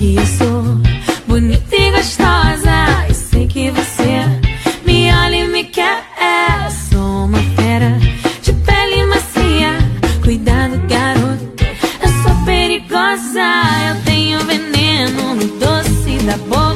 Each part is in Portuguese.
que eu sou bonita e gostosa. Eu sei que você me olha e me quer. Eu sou uma fera de pele macia. Cuidado, garoto, eu sou perigosa. Eu tenho veneno no doce da boca.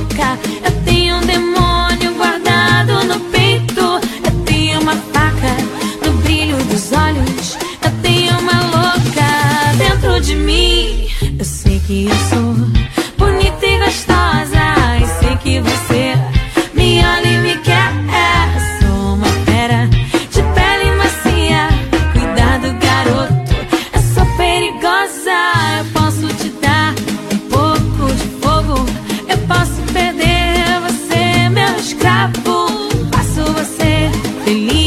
Você,